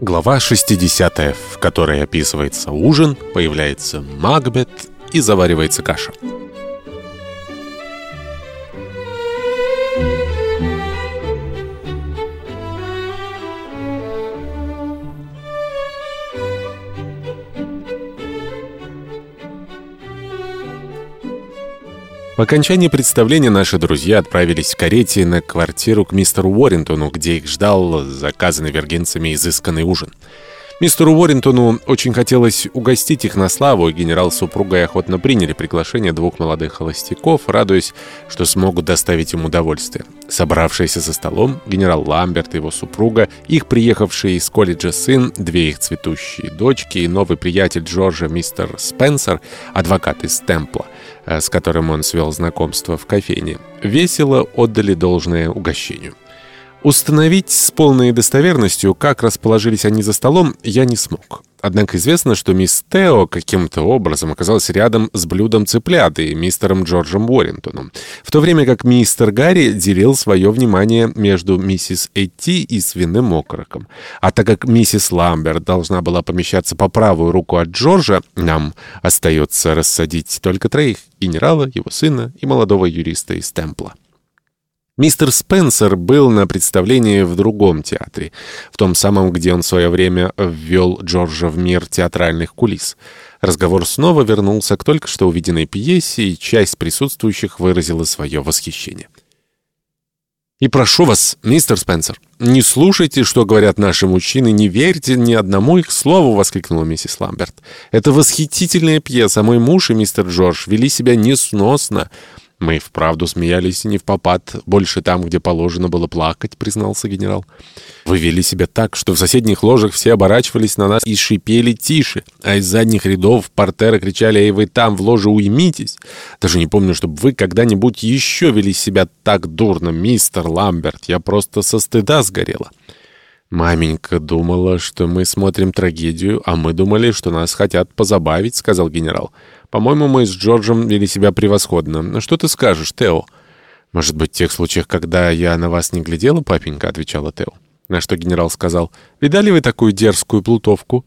Глава 60, в которой описывается ужин, появляется Макбет и заваривается каша. По окончании представления наши друзья отправились в карете на квартиру к мистеру Уоррентону, где их ждал заказанный вергенцами изысканный ужин. Мистеру Уоррентону очень хотелось угостить их на славу, и генерал с супругой охотно приняли приглашение двух молодых холостяков, радуясь, что смогут доставить им удовольствие. Собравшиеся за столом, генерал Ламберт и его супруга, их приехавший из колледжа сын, две их цветущие дочки и новый приятель Джорджа мистер Спенсер, адвокат из Темпла, э, с которым он свел знакомство в кофейне, весело отдали должное угощению. Установить с полной достоверностью, как расположились они за столом, я не смог. Однако известно, что мисс Тео каким-то образом оказалась рядом с блюдом цыплят и мистером Джорджем Уоррентоном, в то время как мистер Гарри делил свое внимание между миссис Эти и свиным окороком. А так как миссис Ламберт должна была помещаться по правую руку от Джорджа, нам остается рассадить только троих — генерала, его сына и молодого юриста из Темпла. Мистер Спенсер был на представлении в другом театре, в том самом, где он в свое время ввел Джорджа в мир театральных кулис. Разговор снова вернулся к только что увиденной пьесе, и часть присутствующих выразила свое восхищение. «И прошу вас, мистер Спенсер, не слушайте, что говорят наши мужчины, не верьте ни одному их слову!» — воскликнула миссис Ламберт. «Это восхитительная пьеса, мой муж и мистер Джордж вели себя несносно». «Мы вправду смеялись не в попад, больше там, где положено было плакать», — признался генерал. «Вы вели себя так, что в соседних ложах все оборачивались на нас и шипели тише, а из задних рядов портера кричали «Эй, вы там, в ложе уймитесь!» Даже не помню, чтобы вы когда-нибудь еще вели себя так дурно, мистер Ламберт. Я просто со стыда сгорела». «Маменька думала, что мы смотрим трагедию, а мы думали, что нас хотят позабавить», — сказал генерал. «По-моему, мы с Джорджем вели себя превосходно. Что ты скажешь, Тео?» «Может быть, в тех случаях, когда я на вас не глядела, папенька?» — отвечала Тео. На что генерал сказал, «Видали вы такую дерзкую плутовку?»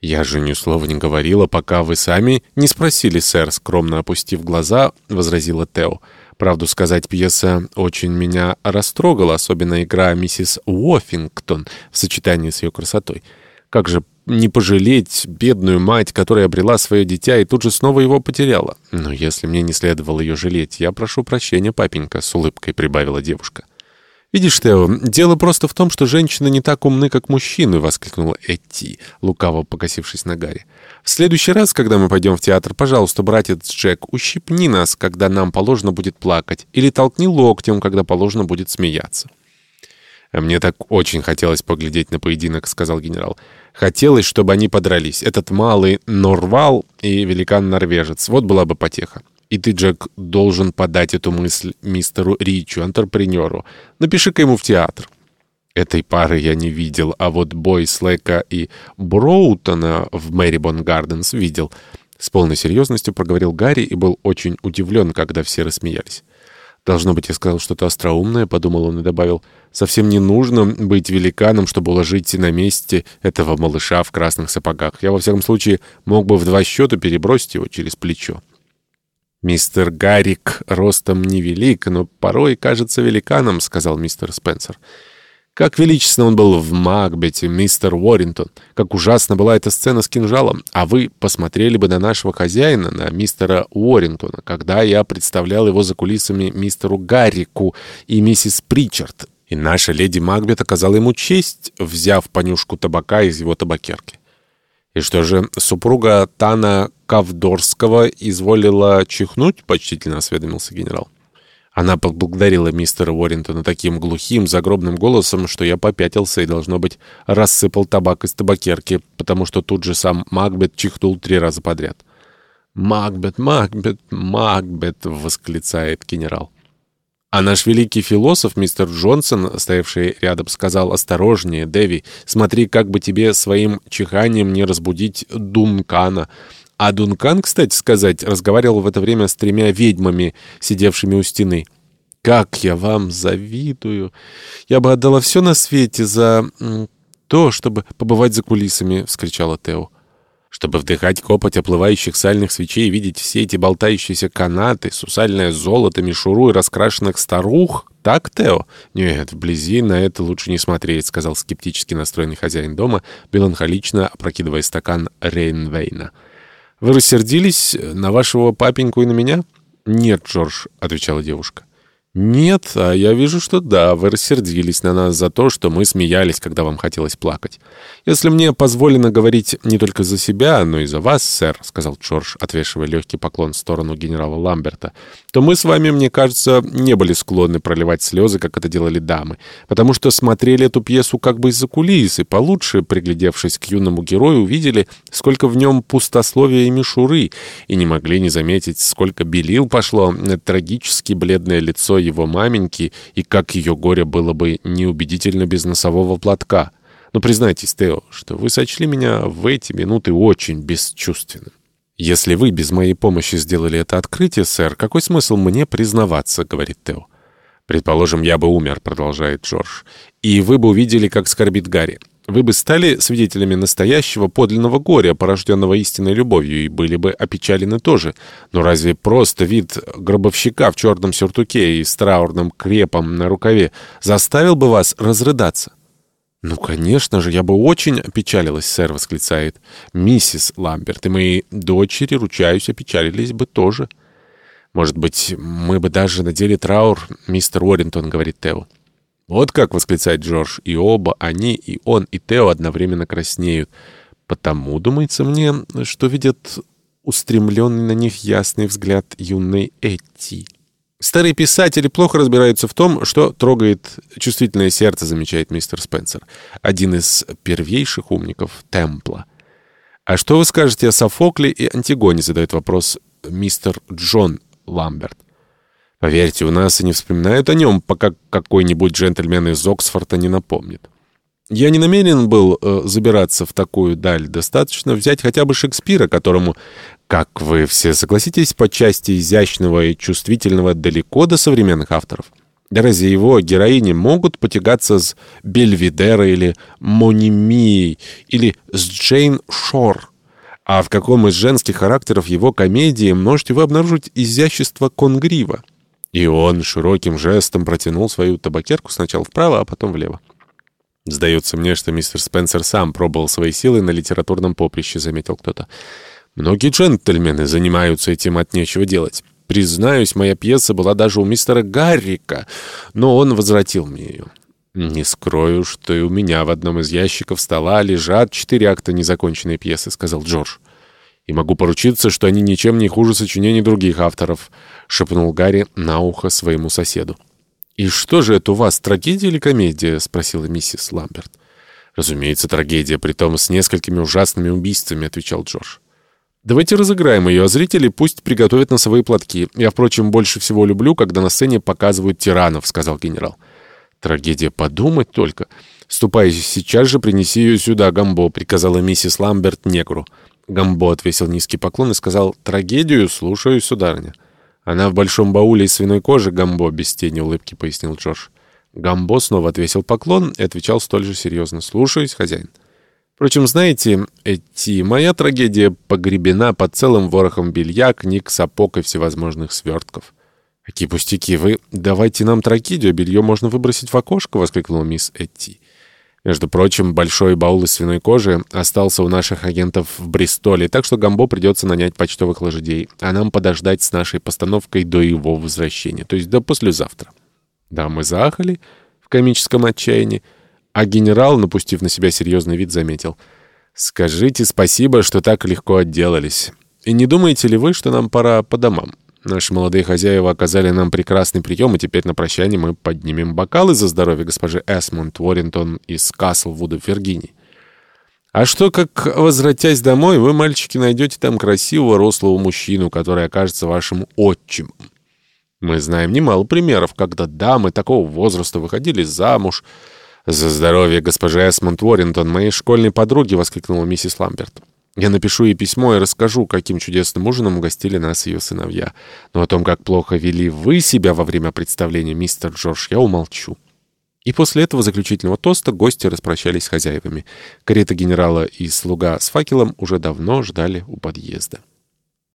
«Я же ни слова не говорила, пока вы сами не спросили, сэр», — скромно опустив глаза, — возразила Тео. Правду сказать, пьеса очень меня растрогала, особенно игра миссис Уоффингтон в сочетании с ее красотой. Как же не пожалеть бедную мать, которая обрела свое дитя и тут же снова его потеряла? Но если мне не следовало ее жалеть, я прошу прощения, папенька, — с улыбкой прибавила девушка. «Видишь, Тео, дело просто в том, что женщины не так умны, как мужчины», — воскликнула Эти, лукаво покосившись на Гарри. «В следующий раз, когда мы пойдем в театр, пожалуйста, братец Джек, ущипни нас, когда нам положено будет плакать, или толкни локтем, когда положено будет смеяться». «Мне так очень хотелось поглядеть на поединок», — сказал генерал. «Хотелось, чтобы они подрались. Этот малый Норвал и великан-норвежец. Вот была бы потеха». И ты, Джек, должен подать эту мысль мистеру Ричу, антрепренеру. Напиши-ка ему в театр. Этой пары я не видел, а вот бой Слэка и Броутона в Мэрибон Гарденс видел. С полной серьезностью проговорил Гарри и был очень удивлен, когда все рассмеялись. «Должно быть, я сказал что-то остроумное», — подумал он и добавил. «Совсем не нужно быть великаном, чтобы уложить на месте этого малыша в красных сапогах. Я, во всяком случае, мог бы в два счета перебросить его через плечо». «Мистер Гаррик ростом невелик, но порой кажется великаном», — сказал мистер Спенсер. Как величественно он был в Макбете, мистер Уоррингтон. Как ужасно была эта сцена с кинжалом. А вы посмотрели бы на нашего хозяина, на мистера Уоррингтона, когда я представлял его за кулисами мистеру Гаррику и миссис Причард. И наша леди Макбет оказала ему честь, взяв понюшку табака из его табакерки. «И что же, супруга Тана Кавдорского изволила чихнуть?» — почтительно осведомился генерал. Она поблагодарила мистера Уоррентона таким глухим, загробным голосом, что я попятился и, должно быть, рассыпал табак из табакерки, потому что тут же сам Макбет чихнул три раза подряд. «Макбет, Макбет, Макбет!» — восклицает генерал. А наш великий философ, мистер Джонсон, стоявший рядом, сказал «Осторожнее, Дэви, смотри, как бы тебе своим чиханием не разбудить Дункана». А Дункан, кстати сказать, разговаривал в это время с тремя ведьмами, сидевшими у стены. «Как я вам завидую! Я бы отдала все на свете за... то, чтобы побывать за кулисами!» — вскричала Тео. «Чтобы вдыхать копоть оплывающих сальных свечей и видеть все эти болтающиеся канаты, сусальное золото, мишуру и раскрашенных старух? Так, Тео?» «Нет, вблизи на это лучше не смотреть», — сказал скептически настроенный хозяин дома, меланхолично опрокидывая стакан Рейнвейна. «Вы рассердились на вашего папеньку и на меня?» «Нет, Джордж», — отвечала девушка. «Нет, а я вижу, что да, вы рассердились на нас за то, что мы смеялись, когда вам хотелось плакать. Если мне позволено говорить не только за себя, но и за вас, сэр», — сказал Джордж, отвешивая легкий поклон в сторону генерала Ламберта, «то мы с вами, мне кажется, не были склонны проливать слезы, как это делали дамы, потому что смотрели эту пьесу как бы из-за кулис, и получше, приглядевшись к юному герою, увидели, сколько в нем пустословия и мишуры, и не могли не заметить, сколько белил пошло на трагически бледное лицо его маменьки, и как ее горе было бы неубедительно без носового платка. Но признайтесь, Тео, что вы сочли меня в эти минуты очень бесчувственным. «Если вы без моей помощи сделали это открытие, сэр, какой смысл мне признаваться?» — говорит Тео. «Предположим, я бы умер», — продолжает Джордж. «И вы бы увидели, как скорбит Гарри вы бы стали свидетелями настоящего подлинного горя, порожденного истинной любовью, и были бы опечалены тоже. Но разве просто вид гробовщика в черном сюртуке и с траурным крепом на рукаве заставил бы вас разрыдаться? «Ну, конечно же, я бы очень опечалилась, сэр», — восклицает миссис Ламберт, «и мои дочери, ручаюсь, опечалились бы тоже». «Может быть, мы бы даже надели траур, мистер Уоррингтон», — говорит Тео. «Вот как!» — восклицает Джордж. И оба они, и он, и Тео одновременно краснеют. Потому, думается мне, что видят устремленный на них ясный взгляд юной Этти. Старые писатели плохо разбираются в том, что трогает чувствительное сердце, замечает мистер Спенсер, один из первейших умников Темпла. «А что вы скажете о Софокле и Антигоне?» — задает вопрос мистер Джон Ламберт. Поверьте, у нас и не вспоминают о нем, пока какой-нибудь джентльмен из Оксфорда не напомнит. Я не намерен был э, забираться в такую даль. Достаточно взять хотя бы Шекспира, которому, как вы все согласитесь, по части изящного и чувствительного далеко до современных авторов. Да разве его героини могут потягаться с Бельведера или Монимией или с Джейн Шор? А в каком из женских характеров его комедии можете вы обнаружить изящество Конгрива? И он широким жестом протянул свою табакерку сначала вправо, а потом влево. «Сдается мне, что мистер Спенсер сам пробовал свои силы на литературном поприще», — заметил кто-то. «Многие джентльмены занимаются этим от нечего делать. Признаюсь, моя пьеса была даже у мистера Гаррика, но он возвратил мне ее. Не скрою, что и у меня в одном из ящиков стола лежат четыре акта незаконченной пьесы», — сказал Джордж. «И могу поручиться, что они ничем не хуже сочинений других авторов», — шепнул Гарри на ухо своему соседу. «И что же это у вас, трагедия или комедия?» — спросила миссис Ламберт. «Разумеется, трагедия, притом с несколькими ужасными убийствами», — отвечал Джордж. «Давайте разыграем ее, а зрители пусть приготовят носовые платки. Я, впрочем, больше всего люблю, когда на сцене показывают тиранов», — сказал генерал. «Трагедия, подумать только. Ступай сейчас же, принеси ее сюда, Гамбо», — приказала миссис Ламберт негру. Гамбо отвесил низкий поклон и сказал «Трагедию слушаю, сударыня». «Она в большом бауле из свиной кожи, Гамбо», — без тени улыбки пояснил Джордж. Гамбо снова отвесил поклон и отвечал столь же серьезно. «Слушаюсь, хозяин». Впрочем, знаете, эти моя трагедия погребена под целым ворохом белья, книг, сапог и всевозможных свертков. «Какие пустяки! Вы давайте нам трагедию, а белье можно выбросить в окошко!» — воскликнула мисс Этти. Между прочим, большой баул из свиной кожи остался у наших агентов в Бристоле, так что Гамбо придется нанять почтовых лошадей, а нам подождать с нашей постановкой до его возвращения, то есть до послезавтра. Да, мы заахали в комическом отчаянии, а генерал, напустив на себя серьезный вид, заметил. «Скажите спасибо, что так легко отделались. И не думаете ли вы, что нам пора по домам?» Наши молодые хозяева оказали нам прекрасный прием, и теперь на прощание мы поднимем бокалы за здоровье госпожи Эсмонд Уоррентон из Каслвуда в Виргинии. А что, как, возвратясь домой, вы, мальчики, найдете там красивого рослого мужчину, который окажется вашим отчимом? Мы знаем немало примеров, когда дамы такого возраста выходили замуж. «За здоровье госпожи Эсмонд Уоррентон, моей школьной подруги!» — воскликнула миссис Ламберт. Я напишу ей письмо и расскажу, каким чудесным ужином угостили нас ее сыновья. Но о том, как плохо вели вы себя во время представления, мистер Джордж, я умолчу. И после этого заключительного тоста гости распрощались с хозяевами. Карета генерала и слуга с факелом уже давно ждали у подъезда.